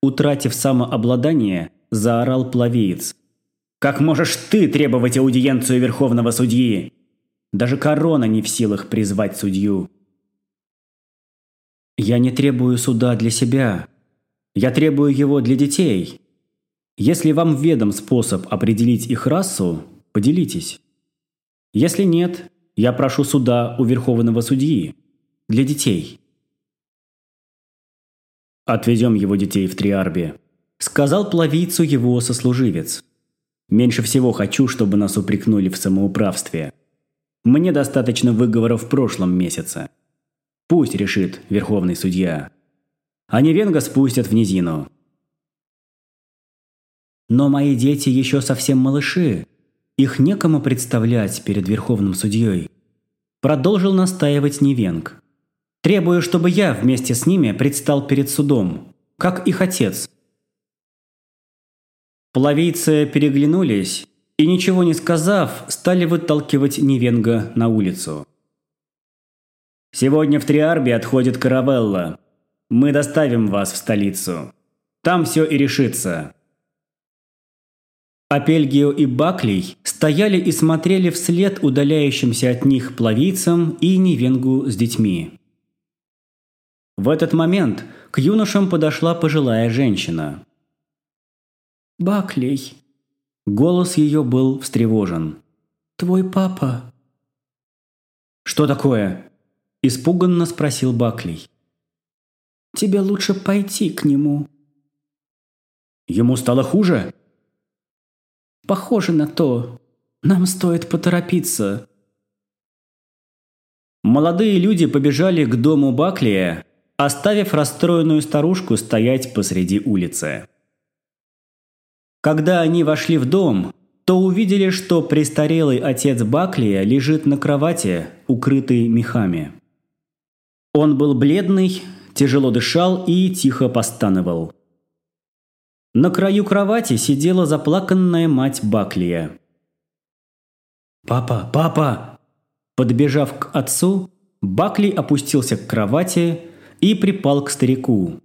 Утратив самообладание, заорал плавиец. Как можешь ты требовать аудиенцию Верховного Судьи? Даже корона не в силах призвать судью. Я не требую суда для себя. Я требую его для детей. Если вам ведом способ определить их расу, поделитесь. Если нет, я прошу суда у Верховного Судьи. Для детей. Отвезем его детей в Триарби», – сказал плавийцу его сослуживец. «Меньше всего хочу, чтобы нас упрекнули в самоуправстве. Мне достаточно выговора в прошлом месяце. Пусть решит верховный судья. А Невенга спустят в низину». «Но мои дети еще совсем малыши. Их некому представлять перед верховным судьей», – продолжил настаивать Невенг. Требую, чтобы я вместе с ними предстал перед судом, как их отец. Плавийцы переглянулись и, ничего не сказав, стали выталкивать Невенга на улицу. «Сегодня в Триарбе отходит каравелла. Мы доставим вас в столицу. Там все и решится». Апельгио и Баклей стояли и смотрели вслед удаляющимся от них плавийцам и Невенгу с детьми. В этот момент к юношам подошла пожилая женщина. «Баклей!» Голос ее был встревожен. «Твой папа!» «Что такое?» – испуганно спросил Баклей. «Тебе лучше пойти к нему». «Ему стало хуже?» «Похоже на то. Нам стоит поторопиться». Молодые люди побежали к дому Баклия, оставив расстроенную старушку стоять посреди улицы. Когда они вошли в дом, то увидели, что престарелый отец Баклия лежит на кровати, укрытый мехами. Он был бледный, тяжело дышал и тихо постановал. На краю кровати сидела заплаканная мать Баклия. «Папа, папа!» Подбежав к отцу, Бакли опустился к кровати и припал к старику.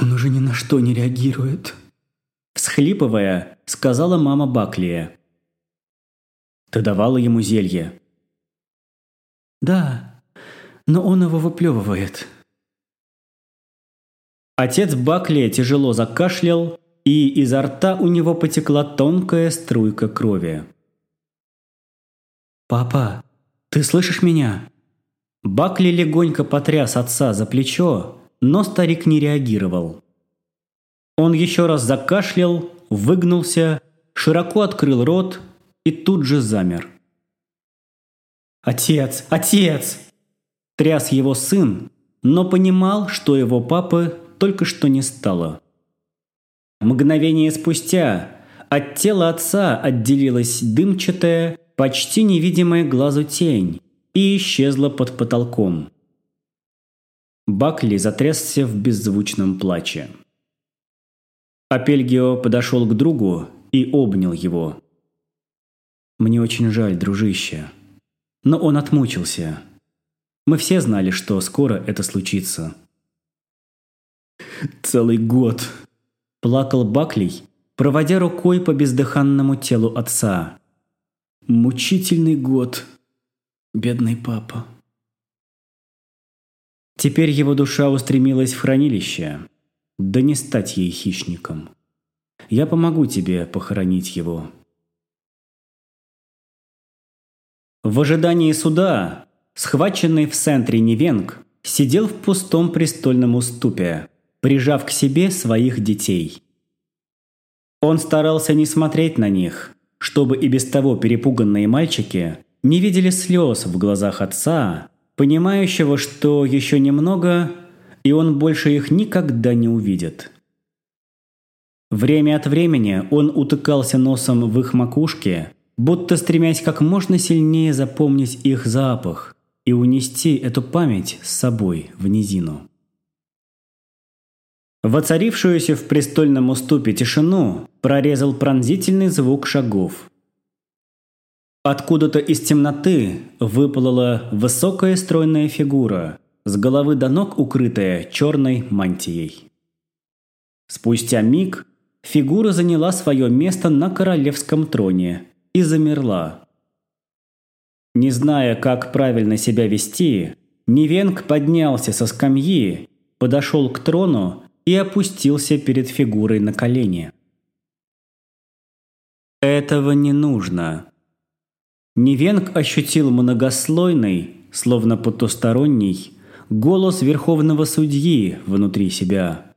«Он уже ни на что не реагирует», – всхлипывая, сказала мама Баклия. «Ты давала ему зелье?» «Да, но он его выплевывает». Отец Баклия тяжело закашлял, и изо рта у него потекла тонкая струйка крови. «Папа, ты слышишь меня?» Бакли легонько потряс отца за плечо, но старик не реагировал. Он еще раз закашлял, выгнулся, широко открыл рот и тут же замер. «Отец! Отец!» Тряс его сын, но понимал, что его папы только что не стало. Мгновение спустя от тела отца отделилась дымчатая, почти невидимая глазу тень, и исчезла под потолком. Бакли затрясся в беззвучном плаче. Апельгио подошел к другу и обнял его. «Мне очень жаль, дружище. Но он отмучился. Мы все знали, что скоро это случится». «Целый год!» – плакал Баклей, проводя рукой по бездыханному телу отца. «Мучительный год!» Бедный папа. Теперь его душа устремилась в хранилище. Да не стать ей хищником. Я помогу тебе похоронить его. В ожидании суда, схваченный в центре Невенг, сидел в пустом престольном уступе, прижав к себе своих детей. Он старался не смотреть на них, чтобы и без того перепуганные мальчики не видели слез в глазах отца, понимающего, что еще немного, и он больше их никогда не увидит. Время от времени он утыкался носом в их макушке, будто стремясь как можно сильнее запомнить их запах и унести эту память с собой в низину. Воцарившуюся в престольном уступе тишину прорезал пронзительный звук шагов – Откуда-то из темноты выплыла высокая стройная фигура, с головы до ног укрытая черной мантией. Спустя миг фигура заняла свое место на королевском троне и замерла. Не зная, как правильно себя вести, Невенг поднялся со скамьи, подошел к трону и опустился перед фигурой на колени. «Этого не нужно», Невенг ощутил многослойный, словно потусторонний, голос верховного судьи внутри себя.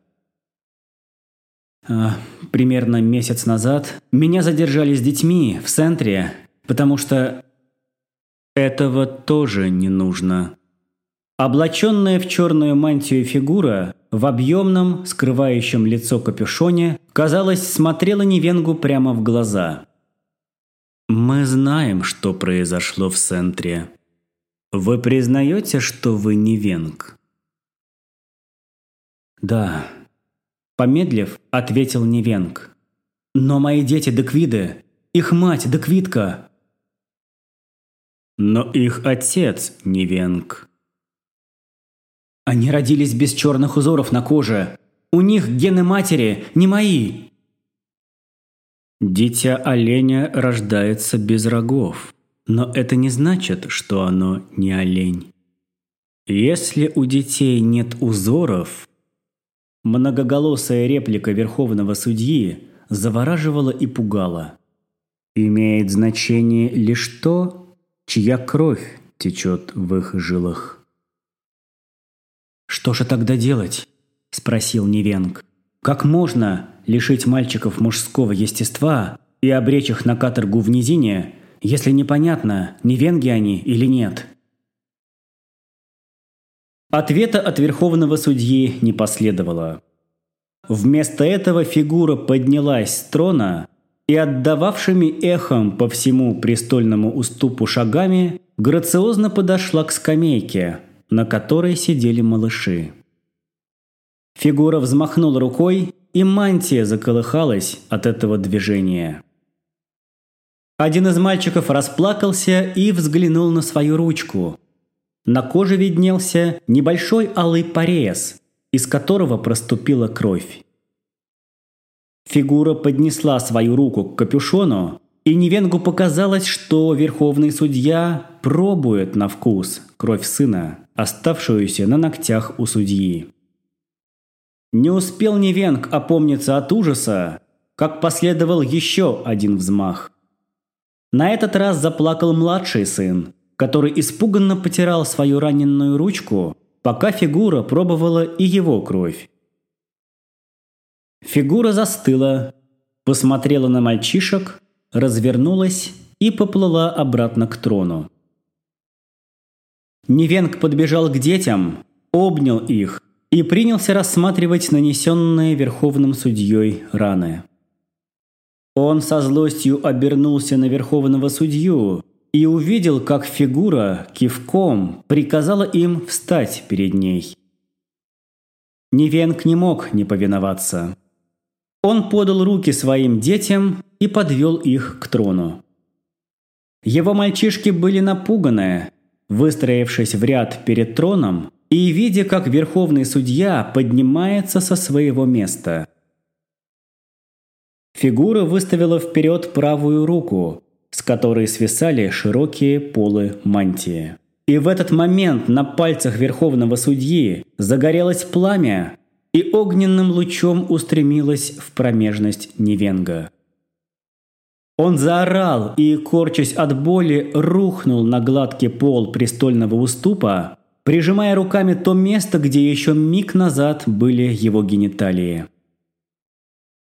А, примерно месяц назад меня задержали с детьми в центре, потому что этого тоже не нужно. Облаченная в черную мантию фигура в объемном, скрывающем лицо капюшоне, казалось, смотрела Невенгу прямо в глаза. «Мы знаем, что произошло в центре. Вы признаете, что вы не Венг?» «Да», – помедлив, ответил Невенг. «Но мои дети Деквиды, их мать Деквидка». «Но их отец Невенг», они родились без черных узоров на коже. У них гены матери, не мои. Дитя оленя рождается без рогов. Но это не значит, что оно не олень. Если у детей нет узоров... Многоголосая реплика верховного судьи завораживала и пугала. Имеет значение лишь то, чья кровь течет в их жилах. «Что же тогда делать?» – спросил Невенг. «Как можно лишить мальчиков мужского естества и обречь их на каторгу в низине, если непонятно, невенги они или нет?» Ответа от верховного судьи не последовало. Вместо этого фигура поднялась с трона и отдававшими эхом по всему престольному уступу шагами грациозно подошла к скамейке, на которой сидели малыши. Фигура взмахнула рукой, и мантия заколыхалась от этого движения. Один из мальчиков расплакался и взглянул на свою ручку. На коже виднелся небольшой алый порез, из которого проступила кровь. Фигура поднесла свою руку к капюшону, и Невенгу показалось, что верховный судья пробует на вкус кровь сына оставшуюся на ногтях у судьи. Не успел Невенг опомниться от ужаса, как последовал еще один взмах. На этот раз заплакал младший сын, который испуганно потирал свою раненую ручку, пока фигура пробовала и его кровь. Фигура застыла, посмотрела на мальчишек, развернулась и поплыла обратно к трону. Невенг подбежал к детям, обнял их и принялся рассматривать нанесенные верховным судьей раны. Он со злостью обернулся на верховного судью и увидел, как фигура кивком приказала им встать перед ней. Невенг не мог не повиноваться. Он подал руки своим детям и подвел их к трону. Его мальчишки были напуганы, выстроившись в ряд перед троном и видя, как верховный судья поднимается со своего места. Фигура выставила вперед правую руку, с которой свисали широкие полы мантии. И в этот момент на пальцах верховного судьи загорелось пламя и огненным лучом устремилось в промежность Невенга. Он заорал и, корчась от боли, рухнул на гладкий пол престольного уступа, прижимая руками то место, где еще миг назад были его гениталии.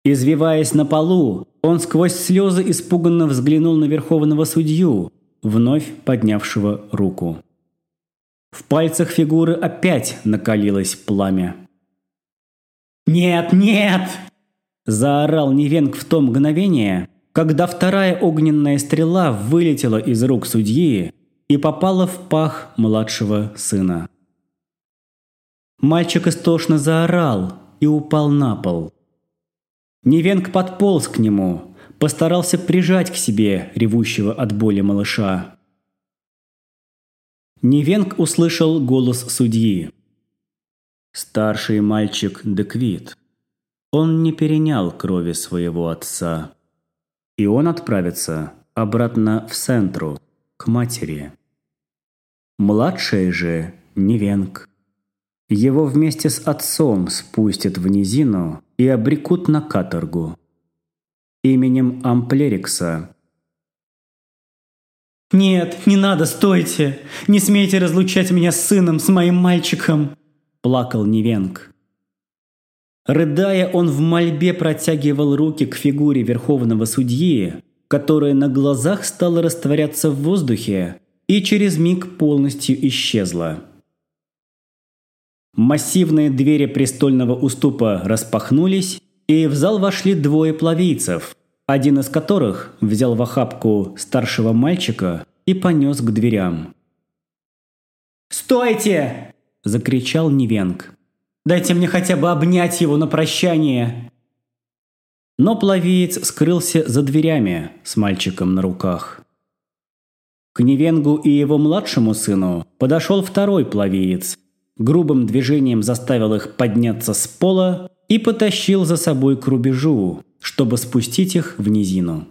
Извиваясь на полу, он сквозь слезы испуганно взглянул на верховного судью, вновь поднявшего руку. В пальцах фигуры опять накалилось пламя. «Нет, нет!» – заорал Невенг в то мгновение, когда вторая огненная стрела вылетела из рук судьи и попала в пах младшего сына. Мальчик истошно заорал и упал на пол. Невенг подполз к нему, постарался прижать к себе ревущего от боли малыша. Невенг услышал голос судьи. Старший мальчик Деквит. Он не перенял крови своего отца и он отправится обратно в центру, к матери. Младший же Невенг. Его вместе с отцом спустят в низину и обрекут на каторгу. Именем Амплерикса. «Нет, не надо, стойте! Не смейте разлучать меня с сыном, с моим мальчиком!» – плакал Невенг. Рыдая, он в мольбе протягивал руки к фигуре верховного судьи, которая на глазах стала растворяться в воздухе и через миг полностью исчезла. Массивные двери престольного уступа распахнулись, и в зал вошли двое плавийцев, один из которых взял в охапку старшего мальчика и понес к дверям. «Стойте!» – закричал Невенг. «Дайте мне хотя бы обнять его на прощание!» Но плавеец скрылся за дверями с мальчиком на руках. К Невенгу и его младшему сыну подошел второй плавеец грубым движением заставил их подняться с пола и потащил за собой к рубежу, чтобы спустить их в низину.